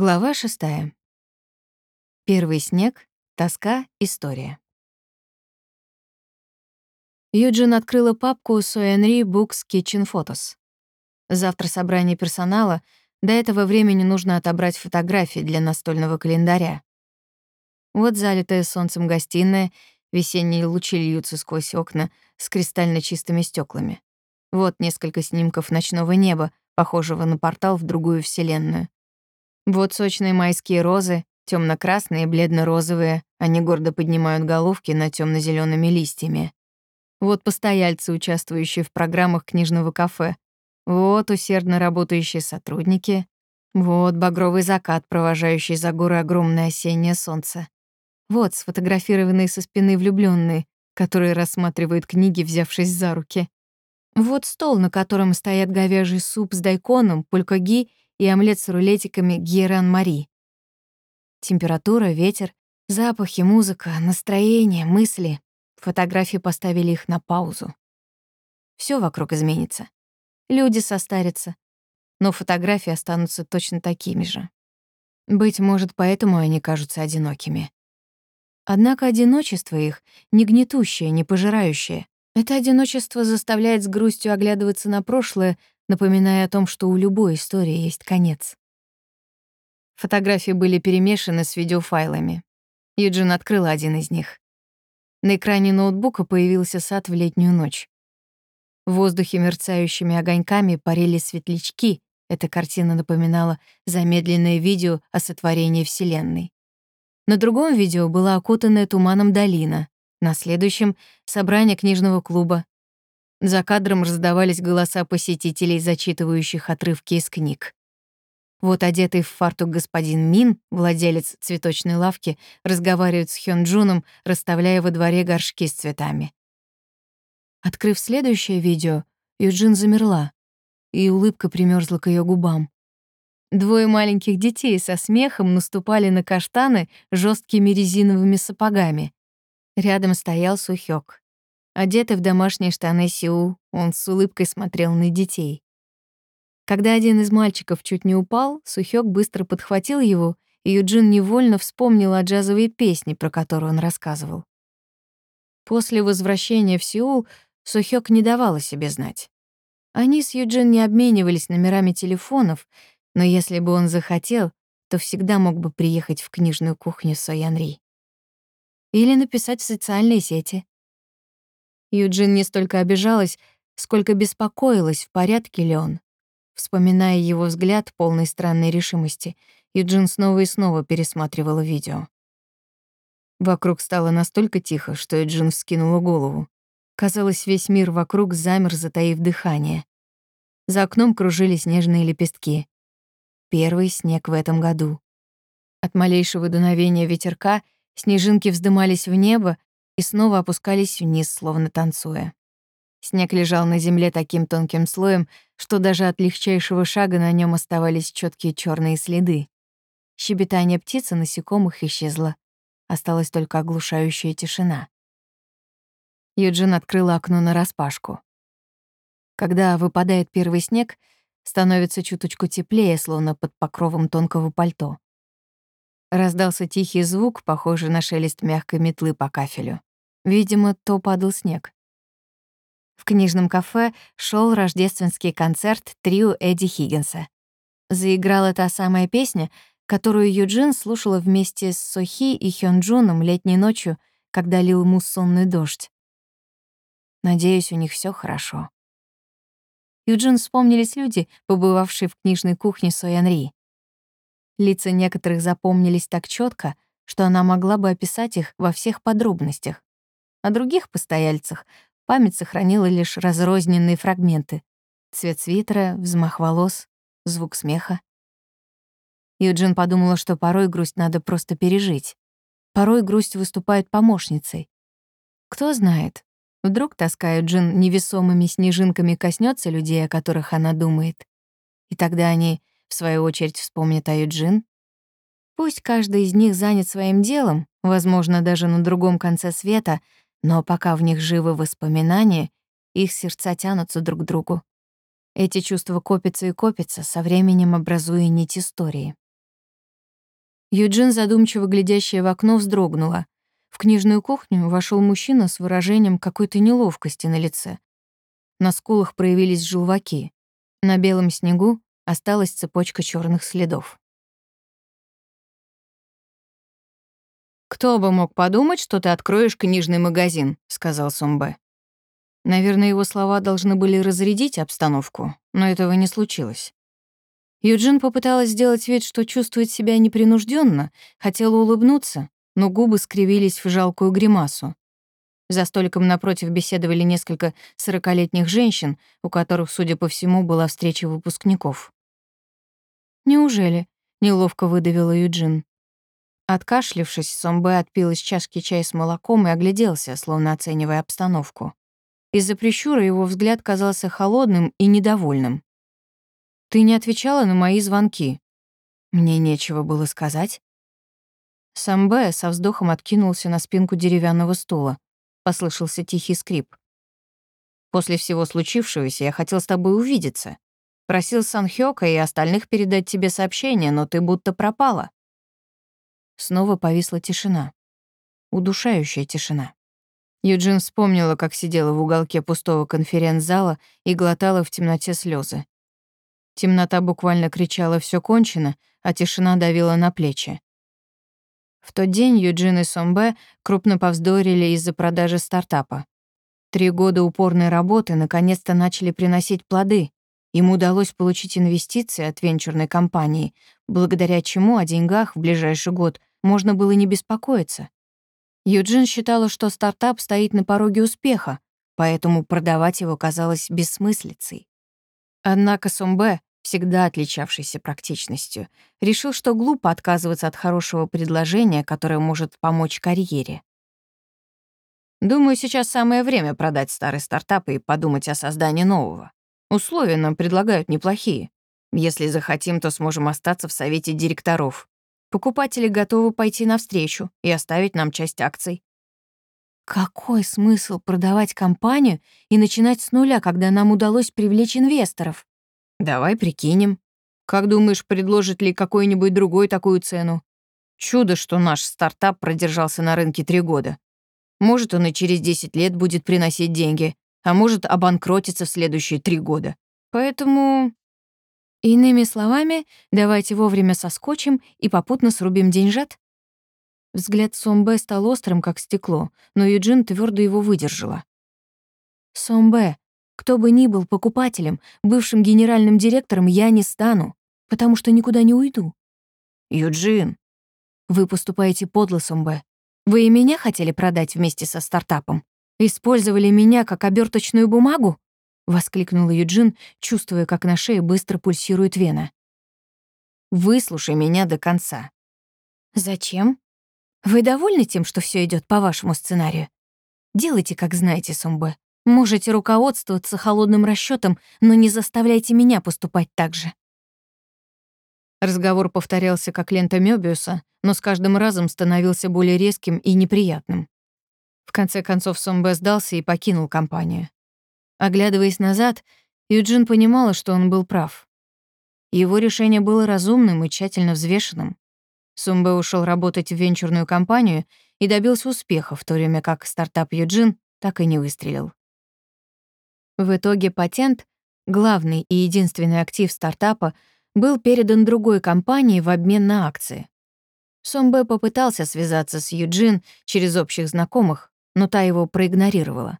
Глава шестая. Первый снег, тоска, история. Юджин открыла папку Соэнри Books Kitchen Photos. Завтра собрание персонала, до этого времени нужно отобрать фотографии для настольного календаря. Вот залитая солнцем гостиная, весенние лучи льются сквозь окна с кристально чистыми стеклами. Вот несколько снимков ночного неба, похожего на портал в другую вселенную. Вот сочные майские розы, темно красные и бледно-розовые, они гордо поднимают головки над темно зелеными листьями. Вот постояльцы, участвующие в программах книжного кафе. Вот усердно работающие сотрудники. Вот багровый закат, провожающий за горы огромное осеннее солнце. Вот сфотографированные со спины влюбленные, которые рассматривают книги, взявшись за руки. Вот стол, на котором стоят говяжий суп с дайконом, пулькаги и омлет с рулетиками Гьеран-Мари. Температура, ветер, запахи, музыка, настроение, мысли. Фотографии поставили их на паузу. Все вокруг изменится. Люди состарятся, но фотографии останутся точно такими же. Быть может, поэтому они кажутся одинокими. Однако одиночество их не гнетущее, не пожирающее. Это одиночество заставляет с грустью оглядываться на прошлое, напоминая о том, что у любой истории есть конец. Фотографии были перемешаны с видеофайлами. Юджин открыл один из них. На экране ноутбука появился сад в летнюю ночь. В воздухе мерцающими огоньками парили светлячки. Эта картина напоминала замедленное видео о сотворении Вселенной. На другом видео была окутанная туманом долина. На следующем — собрание книжного клуба. За кадром раздавались голоса посетителей, зачитывающих отрывки из книг. Вот одетый в фартук господин Мин, владелец цветочной лавки, разговаривает с Хёнджуном, расставляя во дворе горшки с цветами. Открыв следующее видео, Юджин замерла, и улыбка примерзла к ее губам. Двое маленьких детей со смехом наступали на каштаны жесткими резиновыми сапогами. Рядом стоял Сухёк. Одетый в домашние штаны Сиу, он с улыбкой смотрел на детей. Когда один из мальчиков чуть не упал, Сухёк быстро подхватил его, и Юджин невольно вспомнил о джазовой песне, про которую он рассказывал. После возвращения в Сеул Сухёк не давал о себе знать. Они с Юджин не обменивались номерами телефонов, но если бы он захотел, то всегда мог бы приехать в книжную кухню Соянри. Или написать в социальные сети. Юджин не столько обижалась, сколько беспокоилась, в порядке ли он. Вспоминая его взгляд, полный странной решимости, Юджин снова и снова пересматривала видео. Вокруг стало настолько тихо, что Юджин вскинула голову. Казалось, весь мир вокруг замер, затаив дыхание. За окном кружились нежные лепестки. Первый снег в этом году. От малейшего дуновения ветерка снежинки вздымались в небо, и снова опускались вниз, словно танцуя. Снег лежал на земле таким тонким слоем, что даже от легчайшего шага на нем оставались четкие черные следы. Щебетание птиц и насекомых исчезло. Осталась только оглушающая тишина. Юджин открыла окно нараспашку. Когда выпадает первый снег, становится чуточку теплее, словно под покровом тонкого пальто. Раздался тихий звук, похожий на шелест мягкой метлы по кафелю. Видимо, то падал снег. В книжном кафе шел рождественский концерт трио Эдди Хиггинса. Заиграла та самая песня, которую Юджин слушала вместе с Сохи и Хёнджуном летней ночью, когда лил муссонный дождь. Надеюсь, у них все хорошо. Юджин вспомнились люди, побывавшие в книжной кухне Соянри. Лица некоторых запомнились так четко, что она могла бы описать их во всех подробностях. О других постояльцах память сохранила лишь разрозненные фрагменты. Цвет свитера, взмах волос, звук смеха. Юджин подумала, что порой грусть надо просто пережить. Порой грусть выступает помощницей. Кто знает, вдруг тоска Юджин невесомыми снежинками коснется людей, о которых она думает. И тогда они, в свою очередь, вспомнят о Юджин. Пусть каждый из них занят своим делом, возможно, даже на другом конце света — но пока в них живы воспоминания, их сердца тянутся друг к другу. Эти чувства копятся и копятся, со временем образуя нить истории. Юджин, задумчиво глядящая в окно, вздрогнула. В книжную кухню вошел мужчина с выражением какой-то неловкости на лице. На скулах проявились желваки. На белом снегу осталась цепочка черных следов. «Кто бы мог подумать, что ты откроешь книжный магазин», — сказал Сумбе. Наверное, его слова должны были разрядить обстановку, но этого не случилось. Юджин попыталась сделать вид, что чувствует себя непринужденно, хотела улыбнуться, но губы скривились в жалкую гримасу. За столиком напротив беседовали несколько сорокалетних женщин, у которых, судя по всему, была встреча выпускников. «Неужели?» — неловко выдавила Юджин. Откашлившись, Сомбе отпил из чашки чай с молоком и огляделся, словно оценивая обстановку. Из-за прищура его взгляд казался холодным и недовольным. Ты не отвечала на мои звонки. Мне нечего было сказать. Самбе со вздохом откинулся на спинку деревянного стула. Послышался тихий скрип. После всего случившегося я хотел с тобой увидеться. Просил Санхёка и остальных передать тебе сообщение, но ты будто пропала. Снова повисла тишина. Удушающая тишина. Юджин вспомнила, как сидела в уголке пустого конференц-зала и глотала в темноте слезы. Темнота буквально кричала «всё кончено», а тишина давила на плечи. В тот день Юджин и Сомбе крупно повздорили из-за продажи стартапа. Три года упорной работы наконец-то начали приносить плоды. Ему удалось получить инвестиции от венчурной компании, благодаря чему о деньгах в ближайший год можно было не беспокоиться. Юджин считала, что стартап стоит на пороге успеха, поэтому продавать его казалось бессмыслицей. Однако Сомбе всегда отличавшийся практичностью, решил, что глупо отказываться от хорошего предложения, которое может помочь карьере. Думаю, сейчас самое время продать старый стартап и подумать о создании нового. Условия нам предлагают неплохие. Если захотим, то сможем остаться в совете директоров. Покупатели готовы пойти навстречу и оставить нам часть акций. Какой смысл продавать компанию и начинать с нуля, когда нам удалось привлечь инвесторов? Давай прикинем. Как думаешь, предложит ли какой-нибудь другой такую цену? Чудо, что наш стартап продержался на рынке три года. Может, он и через 10 лет будет приносить деньги, а может, обанкротиться в следующие три года. Поэтому... Иными словами, давайте вовремя соскочим и попутно срубим деньжат? Взгляд Сомбе стал острым, как стекло, но Юджин твердо его выдержала. «Сомбе, кто бы ни был покупателем, бывшим генеральным директором я не стану, потому что никуда не уйду. Юджин, вы поступаете подло, Сумбе. Вы и меня хотели продать вместе со стартапом? Использовали меня как оберточную бумагу? Воскликнула Юджин, чувствуя, как на шее быстро пульсирует вена. Выслушай меня до конца. Зачем? Вы довольны тем, что все идет по вашему сценарию? Делайте, как знаете, Сумбе. Можете руководствоваться холодным расчетом, но не заставляйте меня поступать так же. Разговор повторялся как лента Мёбиуса, но с каждым разом становился более резким и неприятным. В конце концов Сомбе сдался и покинул компанию. Оглядываясь назад, Юджин понимала, что он был прав. Его решение было разумным и тщательно взвешенным. Сумбе ушел работать в венчурную компанию и добился успеха, в то время как стартап Юджин так и не выстрелил. В итоге патент, главный и единственный актив стартапа, был передан другой компании в обмен на акции. Сомбе попытался связаться с Юджин через общих знакомых, но та его проигнорировала.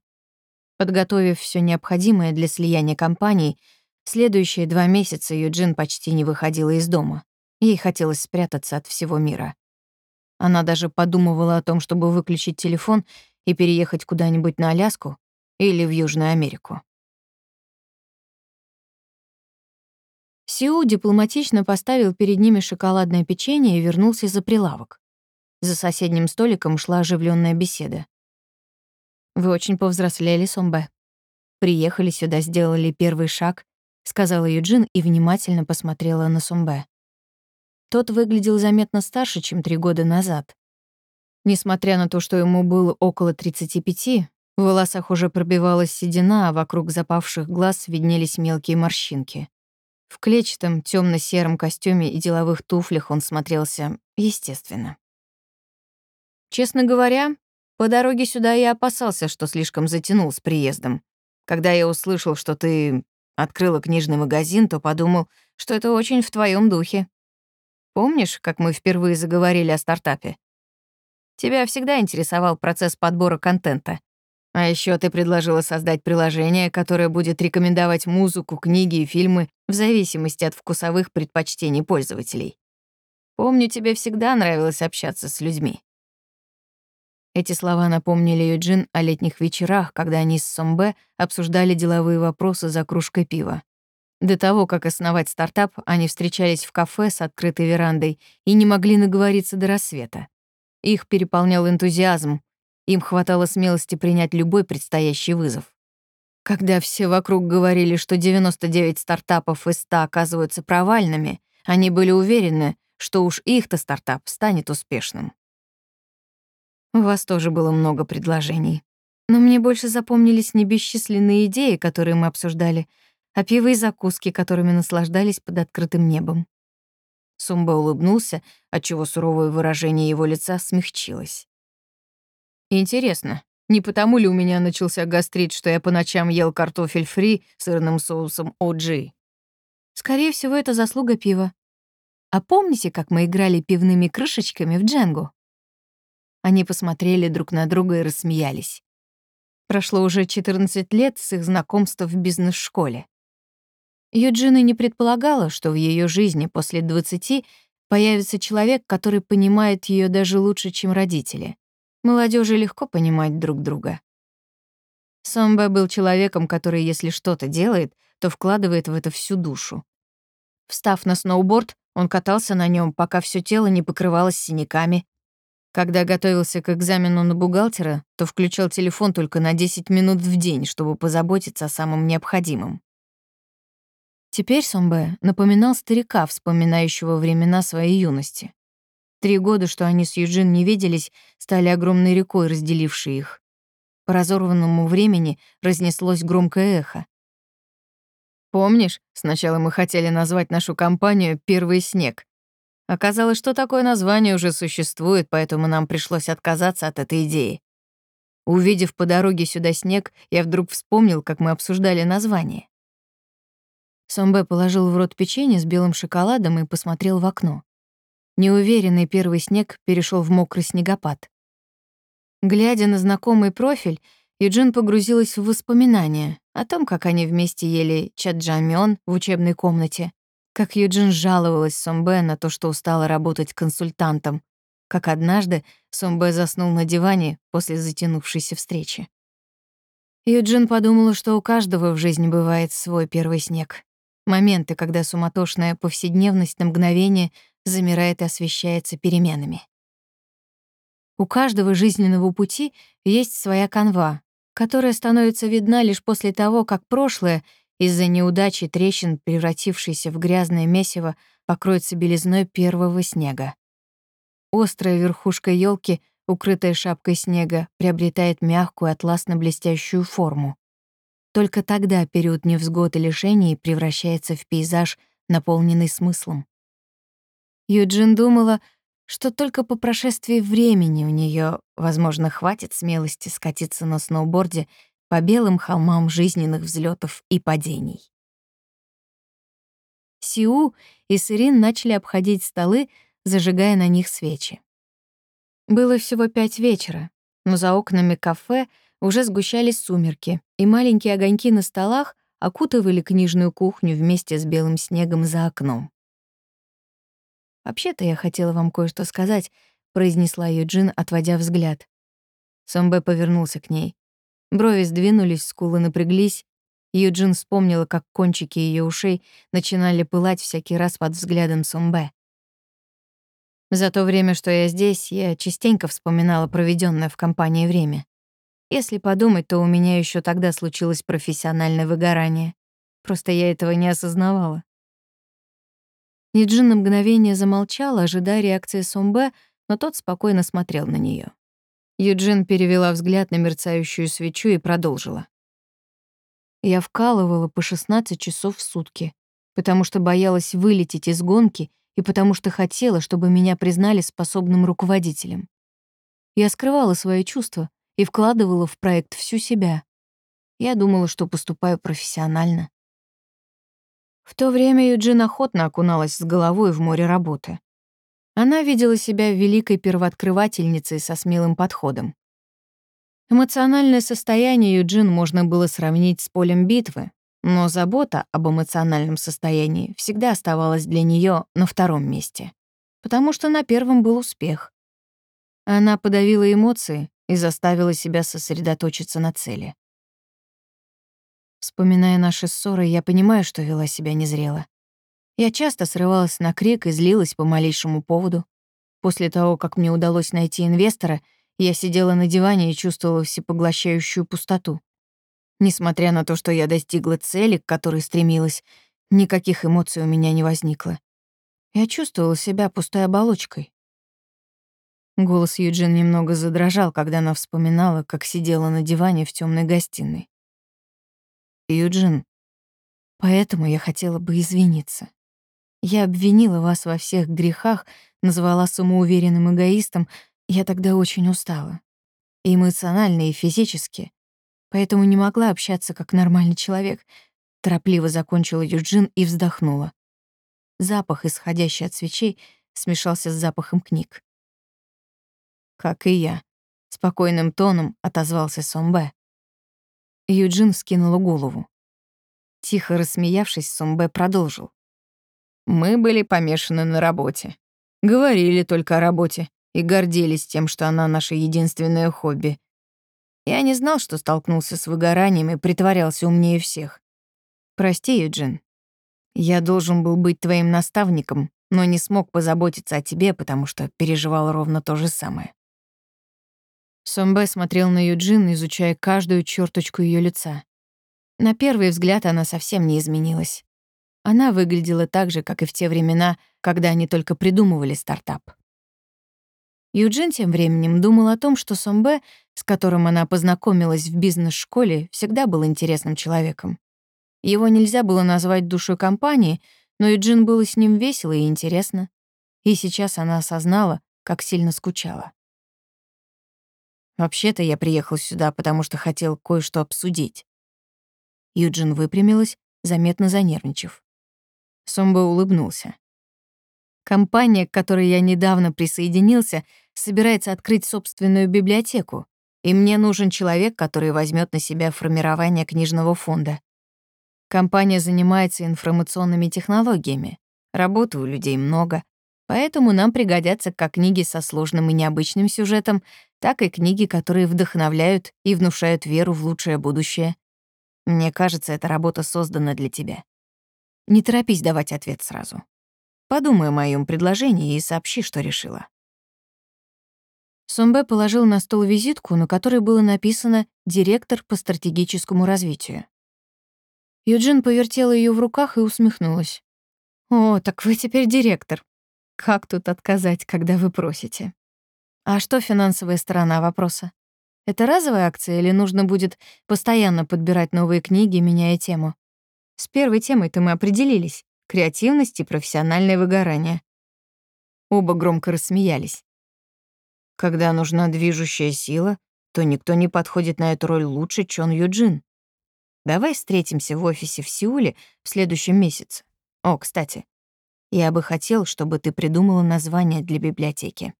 Подготовив все необходимое для слияния компаний, следующие два месяца Юджин почти не выходила из дома. Ей хотелось спрятаться от всего мира. Она даже подумывала о том, чтобы выключить телефон и переехать куда-нибудь на Аляску или в Южную Америку. Сиу дипломатично поставил перед ними шоколадное печенье и вернулся за прилавок. За соседним столиком шла оживленная беседа. «Вы очень повзрослели, Сомбе. Приехали сюда, сделали первый шаг», — сказала Юджин и внимательно посмотрела на Сомбе. Тот выглядел заметно старше, чем три года назад. Несмотря на то, что ему было около 35, в волосах уже пробивалась седина, а вокруг запавших глаз виднелись мелкие морщинки. В клетчатом темно сером костюме и деловых туфлях он смотрелся естественно. Честно говоря, по дороге сюда я опасался, что слишком затянул с приездом. Когда я услышал, что ты открыла книжный магазин, то подумал, что это очень в твоем духе. Помнишь, как мы впервые заговорили о стартапе? Тебя всегда интересовал процесс подбора контента. А еще ты предложила создать приложение, которое будет рекомендовать музыку, книги и фильмы в зависимости от вкусовых предпочтений пользователей. Помню, тебе всегда нравилось общаться с людьми. Эти слова напомнили Юджин о летних вечерах, когда они с Сомбе обсуждали деловые вопросы за кружкой пива. До того, как основать стартап, они встречались в кафе с открытой верандой и не могли наговориться до рассвета. Их переполнял энтузиазм, им хватало смелости принять любой предстоящий вызов. Когда все вокруг говорили, что 99 стартапов из 100 оказываются провальными, они были уверены, что уж их-то стартап станет успешным. У вас тоже было много предложений. Но мне больше запомнились не бесчисленные идеи, которые мы обсуждали, а пиво и закуски, которыми наслаждались под открытым небом. Сумба улыбнулся, отчего суровое выражение его лица смягчилось. «Интересно, не потому ли у меня начался гастрит, что я по ночам ел картофель фри сырным соусом OG?» Скорее всего, это заслуга пива. А помните, как мы играли пивными крышечками в дженгу? Они посмотрели друг на друга и рассмеялись. Прошло уже 14 лет с их знакомства в бизнес-школе. Юджина не предполагала, что в ее жизни после 20 появится человек, который понимает ее даже лучше, чем родители. Молодежи легко понимать друг друга. Сомбе был человеком, который, если что-то делает, то вкладывает в это всю душу. Встав на сноуборд, он катался на нем, пока все тело не покрывалось синяками, когда готовился к экзамену на бухгалтера, то включал телефон только на 10 минут в день, чтобы позаботиться о самом необходимом. Теперь Сомбе напоминал старика, вспоминающего времена своей юности. Три года, что они с Юджин не виделись, стали огромной рекой, разделившей их. По разорванному времени разнеслось громкое эхо. «Помнишь, сначала мы хотели назвать нашу компанию «Первый снег», Оказалось, что такое название уже существует, поэтому нам пришлось отказаться от этой идеи. Увидев по дороге сюда снег, я вдруг вспомнил, как мы обсуждали название. Сомбе положил в рот печенье с белым шоколадом и посмотрел в окно. Неуверенный первый снег перешел в мокрый снегопад. Глядя на знакомый профиль, Юджин погрузилась в воспоминания о том, как они вместе ели чаджамён в учебной комнате, как Юджин жаловалась Сомбе на то, что устала работать консультантом. Как однажды Сомбе заснул на диване после затянувшейся встречи. Юджин подумала, что у каждого в жизни бывает свой первый снег. Моменты, когда суматошная повседневность на мгновение замирает и освещается переменами. У каждого жизненного пути есть своя канва, которая становится видна лишь после того, как прошлое из-за неудачи трещин, превратившийся в грязное месиво, покроется белизной первого снега. Острая верхушка елки, укрытая шапкой снега, приобретает мягкую атласно-блестящую форму. Только тогда период невзгод и лишений превращается в пейзаж, наполненный смыслом. Юджин думала, что только по прошествии времени у нее, возможно, хватит смелости скатиться на сноуборде по белым холмам жизненных взлетов и падений. Сиу и Сырин начали обходить столы, зажигая на них свечи. Было всего пять вечера, но за окнами кафе уже сгущались сумерки, и маленькие огоньки на столах окутывали книжную кухню вместе с белым снегом за окном. «Вообще-то я хотела вам кое-что сказать», — произнесла Юджин, отводя взгляд. Сомбе повернулся к ней. Брови сдвинулись, скулы напряглись. Юджин вспомнила, как кончики ее ушей начинали пылать всякий раз под взглядом Сумбе. За то время, что я здесь, я частенько вспоминала проведенное в компании время. Если подумать, то у меня еще тогда случилось профессиональное выгорание. Просто я этого не осознавала. Юджин на мгновение замолчала, ожидая реакции Сумбе, но тот спокойно смотрел на нее. Юджин перевела взгляд на мерцающую свечу и продолжила. Я вкалывала по 16 часов в сутки, потому что боялась вылететь из гонки и потому что хотела, чтобы меня признали способным руководителем. Я скрывала свои чувства и вкладывала в проект всю себя. Я думала, что поступаю профессионально. В то время Юджин охотно окуналась с головой в море работы. Она видела себя великой первооткрывательницей со смелым подходом. Эмоциональное состояние Юджин можно было сравнить с полем битвы, но забота об эмоциональном состоянии всегда оставалась для нее на втором месте, потому что на первом был успех. Она подавила эмоции и заставила себя сосредоточиться на цели. Вспоминая наши ссоры, я понимаю, что вела себя незрело. Я часто срывалась на крик и злилась по малейшему поводу. После того, как мне удалось найти инвестора, я сидела на диване и чувствовала всепоглощающую пустоту. Несмотря на то, что я достигла цели, к которой стремилась, никаких эмоций у меня не возникло. Я чувствовала себя пустой оболочкой. Голос Юджин немного задрожал, когда она вспоминала, как сидела на диване в темной гостиной. «Юджин, поэтому я хотела бы извиниться. Я обвинила вас во всех грехах, назвала самоуверенным эгоистом. Я тогда очень устала. Эмоционально, и физически. Поэтому не могла общаться как нормальный человек. Торопливо закончила Юджин и вздохнула. Запах, исходящий от свечей, смешался с запахом книг. «Как и я», — спокойным тоном отозвался Сомбе. Юджин скинула голову. Тихо рассмеявшись, Сомбе продолжил. Мы были помешаны на работе. Говорили только о работе и гордились тем, что она наше единственное хобби. Я не знал, что столкнулся с выгоранием и притворялся умнее всех. Прости, Юджин. Я должен был быть твоим наставником, но не смог позаботиться о тебе, потому что переживал ровно то же самое. Сомбе смотрел на Юджин, изучая каждую черточку ее лица. На первый взгляд она совсем не изменилась. Она выглядела так же, как и в те времена, когда они только придумывали стартап. Юджин тем временем думал о том, что Сомбе, с которым она познакомилась в бизнес-школе, всегда был интересным человеком. Его нельзя было назвать душой компании, но Юджин было с ним весело и интересно. И сейчас она осознала, как сильно скучала. «Вообще-то я приехал сюда, потому что хотел кое-что обсудить». Юджин выпрямилась, заметно занервничав. Сомбо улыбнулся. Компания, к которой я недавно присоединился, собирается открыть собственную библиотеку, и мне нужен человек, который возьмет на себя формирование книжного фонда. Компания занимается информационными технологиями. Работы у людей много, поэтому нам пригодятся как книги со сложным и необычным сюжетом, так и книги, которые вдохновляют и внушают веру в лучшее будущее. Мне кажется, эта работа создана для тебя. Не торопись давать ответ сразу. Подумай о моем предложении и сообщи, что решила. Сомбе положил на стол визитку, на которой было написано «Директор по стратегическому развитию». Юджин повертела ее в руках и усмехнулась. «О, так вы теперь директор. Как тут отказать, когда вы просите?» «А что финансовая сторона вопроса? Это разовая акция или нужно будет постоянно подбирать новые книги, меняя тему?» С первой темой-то мы определились — креативность и профессиональное выгорание. Оба громко рассмеялись. Когда нужна движущая сила, то никто не подходит на эту роль лучше Чон Юджин. Давай встретимся в офисе в Сеуле в следующем месяце. О, кстати, я бы хотел, чтобы ты придумала название для библиотеки.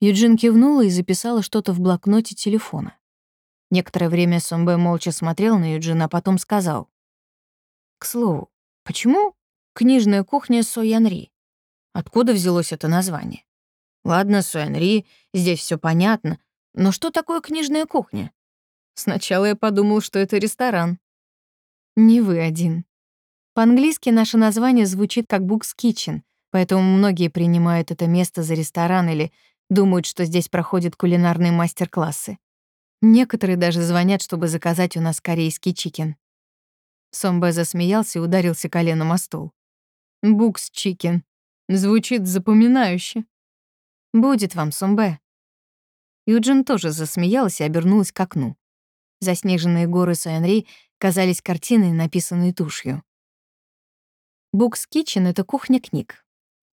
Юджин кивнула и записала что-то в блокноте телефона. Некоторое время Сомбе молча смотрел на Юджина, а потом сказал. К слову, почему книжная кухня Соянри? Откуда взялось это название? Ладно, Соянри, здесь все понятно, но что такое книжная кухня? Сначала я подумал, что это ресторан. Не вы один. По-английски наше название звучит как Book's Kitchen, поэтому многие принимают это место за ресторан или думают, что здесь проходят кулинарные мастер-классы. Некоторые даже звонят, чтобы заказать у нас корейский чикен. Сомбе засмеялся и ударился коленом о стол. «Букс Чикен. Звучит запоминающе». «Будет вам, Сомбе». Юджин тоже засмеялась и обернулась к окну. Заснеженные горы Суэнри казались картиной, написанной тушью. Букс Kitchen — это кухня книг.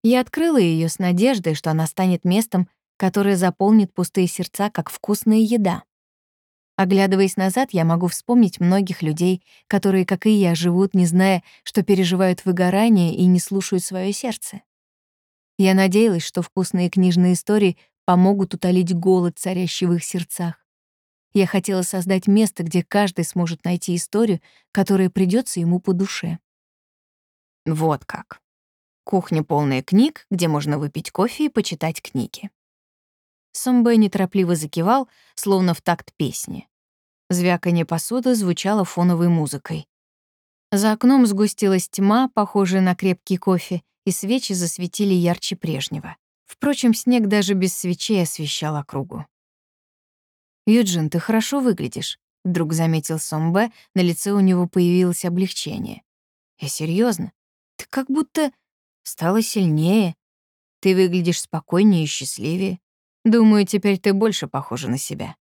Я открыла ее с надеждой, что она станет местом, которое заполнит пустые сердца, как вкусная еда. Оглядываясь назад, я могу вспомнить многих людей, которые, как и я, живут, не зная, что переживают выгорание и не слушают свое сердце. Я надеялась, что вкусные книжные истории помогут утолить голод, царящий в их сердцах. Я хотела создать место, где каждый сможет найти историю, которая придется ему по душе. Вот как. Кухня полная книг, где можно выпить кофе и почитать книги. Сомбэ неторопливо закивал, словно в такт песни. Звяканье посуды звучало фоновой музыкой. За окном сгустилась тьма, похожая на крепкий кофе, и свечи засветили ярче прежнего. Впрочем, снег даже без свечей освещал округу. «Юджин, ты хорошо выглядишь», — вдруг заметил Сомбе, на лице у него появилось облегчение. «Я серьезно, Ты как будто стала сильнее. Ты выглядишь спокойнее и счастливее. Думаю, теперь ты больше похожа на себя».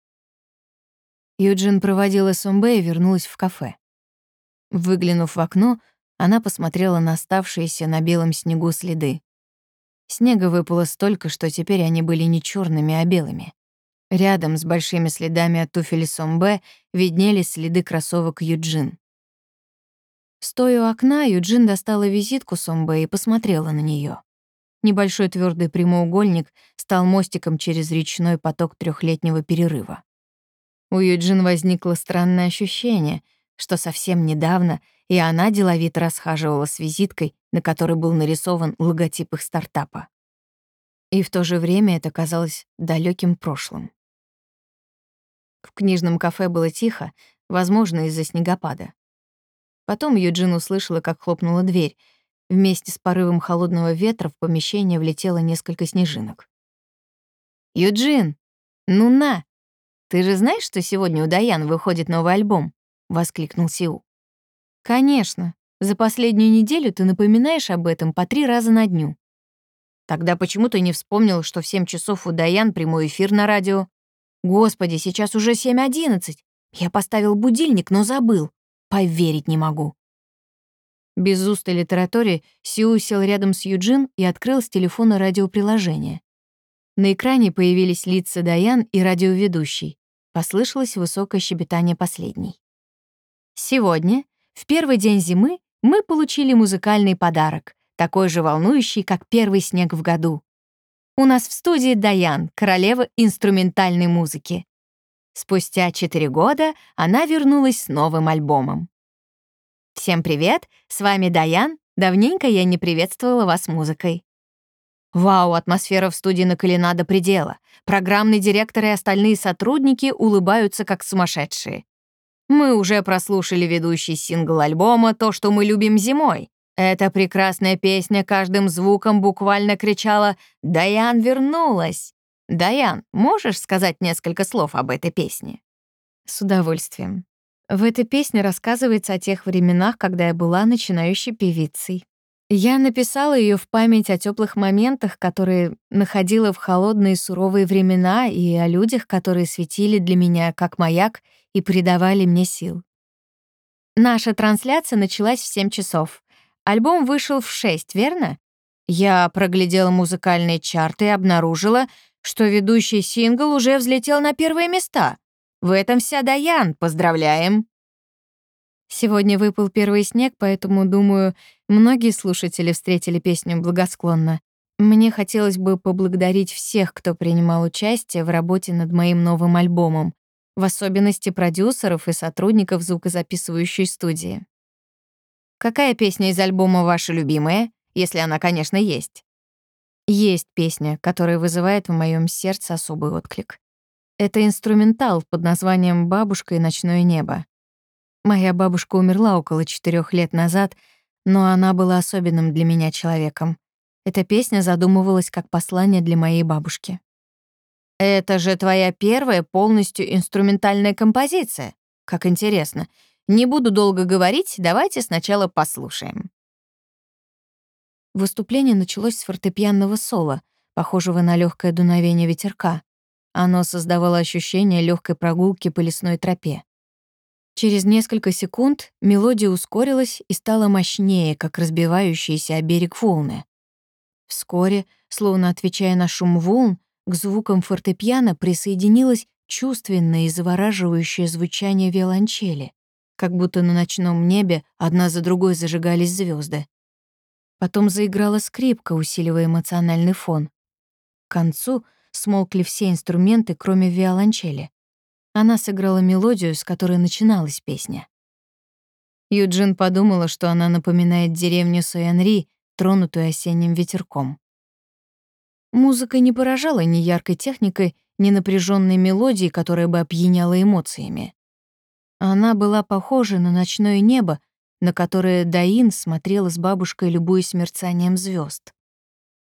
Юджин проводила Сомбе и вернулась в кафе. Выглянув в окно, она посмотрела на оставшиеся на белом снегу следы. Снега выпало столько, что теперь они были не черными, а белыми. Рядом с большими следами от туфели Сомбе виднелись следы кроссовок Юджин. Стоя у окна, Юджин достала визитку Сомбе и посмотрела на нее. Небольшой твердый прямоугольник стал мостиком через речной поток трехлетнего перерыва. У Юджин возникло странное ощущение, что совсем недавно и она деловито расхаживала с визиткой, на которой был нарисован логотип их стартапа. И в то же время это казалось далеким прошлым. В книжном кафе было тихо, возможно, из-за снегопада. Потом Юджин услышала, как хлопнула дверь. Вместе с порывом холодного ветра в помещение влетело несколько снежинок. «Юджин, ну на!» «Ты же знаешь, что сегодня у Даян выходит новый альбом?» — воскликнул Сиу. «Конечно. За последнюю неделю ты напоминаешь об этом по три раза на дню». «Тогда почему ты не вспомнил, что в семь часов у Даян прямой эфир на радио?» «Господи, сейчас уже семь одиннадцать. Я поставил будильник, но забыл. Поверить не могу». Без устали таратории Сиу сел рядом с Юджин и открыл с телефона радиоприложение. На экране появились лица Даян и радиоведущий. Послышалось высокое щебетание последней. Сегодня, в первый день зимы, мы получили музыкальный подарок, такой же волнующий, как первый снег в году. У нас в студии Даян, королева инструментальной музыки. Спустя четыре года она вернулась с новым альбомом. Всем привет, с вами Даян. Давненько я не приветствовала вас музыкой. Вау, атмосфера в студии накалена до предела. Программный директор и остальные сотрудники улыбаются как сумасшедшие. Мы уже прослушали ведущий сингл альбома «То, что мы любим зимой». Эта прекрасная песня каждым звуком буквально кричала «Даян вернулась!». Даян, можешь сказать несколько слов об этой песне? С удовольствием. В этой песне рассказывается о тех временах, когда я была начинающей певицей. Я написала ее в память о теплых моментах, которые находила в холодные суровые времена, и о людях, которые светили для меня как маяк и придавали мне сил. Наша трансляция началась в 7 часов. Альбом вышел в 6, верно? Я проглядела музыкальные чарты и обнаружила, что ведущий сингл уже взлетел на первые места. В этом вся Даян, поздравляем! Сегодня выпал первый снег, поэтому, думаю, многие слушатели встретили песню благосклонно. Мне хотелось бы поблагодарить всех, кто принимал участие в работе над моим новым альбомом, в особенности продюсеров и сотрудников звукозаписывающей студии. Какая песня из альбома ваша любимая, если она, конечно, есть? Есть песня, которая вызывает в моем сердце особый отклик. Это инструментал под названием «Бабушка и ночное небо». Моя бабушка умерла около четырех лет назад, но она была особенным для меня человеком. Эта песня задумывалась как послание для моей бабушки. «Это же твоя первая полностью инструментальная композиция. Как интересно. Не буду долго говорить, давайте сначала послушаем». Выступление началось с фортепианного соло, похожего на легкое дуновение ветерка. Оно создавало ощущение легкой прогулки по лесной тропе. Через несколько секунд мелодия ускорилась и стала мощнее, как разбивающиеся о берег волны. Вскоре, словно отвечая на шум волн, к звукам фортепиано присоединилось чувственное и завораживающее звучание виолончели, как будто на ночном небе одна за другой зажигались звезды. Потом заиграла скрипка, усиливая эмоциональный фон. К концу смолкли все инструменты, кроме виолончели. Она сыграла мелодию, с которой начиналась песня. Юджин подумала, что она напоминает деревню Суэнри, тронутую осенним ветерком. Музыка не поражала ни яркой техникой, ни напряженной мелодией, которая бы опьяняла эмоциями. Она была похожа на ночное небо, на которое Даин смотрела с бабушкой, любуясь мерцанием звезд.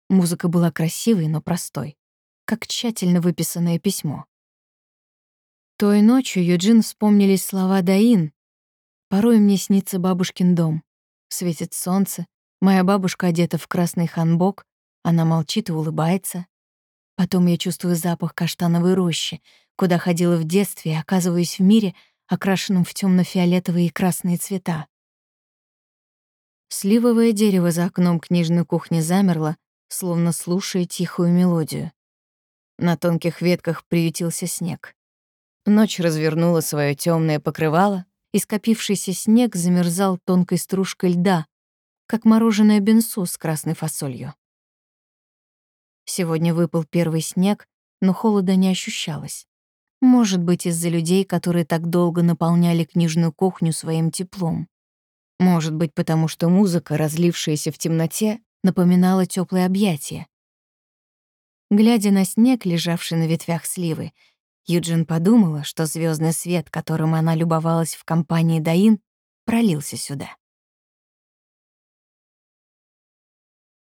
Музыка была красивой, но простой, как тщательно выписанное письмо. Той ночью Юджин вспомнились слова Даин. «Порой мне снится бабушкин дом. Светит солнце, моя бабушка одета в красный ханбок, она молчит и улыбается. Потом я чувствую запах каштановой рощи, куда ходила в детстве и оказываюсь в мире, окрашенном в темно фиолетовые и красные цвета. Сливовое дерево за окном книжной кухни замерло, словно слушая тихую мелодию. На тонких ветках приютился снег. Ночь развернула свое темное покрывало, и скопившийся снег замерзал тонкой стружкой льда, как мороженое бенсу с красной фасолью. Сегодня выпал первый снег, но холода не ощущалось. Может быть, из-за людей, которые так долго наполняли книжную кухню своим теплом. Может быть, потому что музыка, разлившаяся в темноте, напоминала теплое объятие. Глядя на снег, лежавший на ветвях сливы, Юджин подумала, что звездный свет, которым она любовалась в компании Даин, пролился сюда.